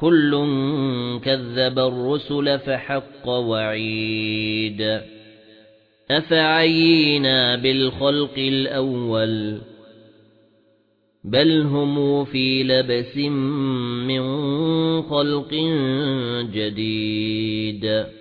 كُلٌّ كَذَّبَ الرُّسُلَ فَحَقَّ وَعِيدِ أَفَعَيِينَا بِالْخَلْقِ الْأَوَّلِ بَلْ هُمْ فِي لَبْسٍ مِّن خَلْقٍ جَدِيدٍ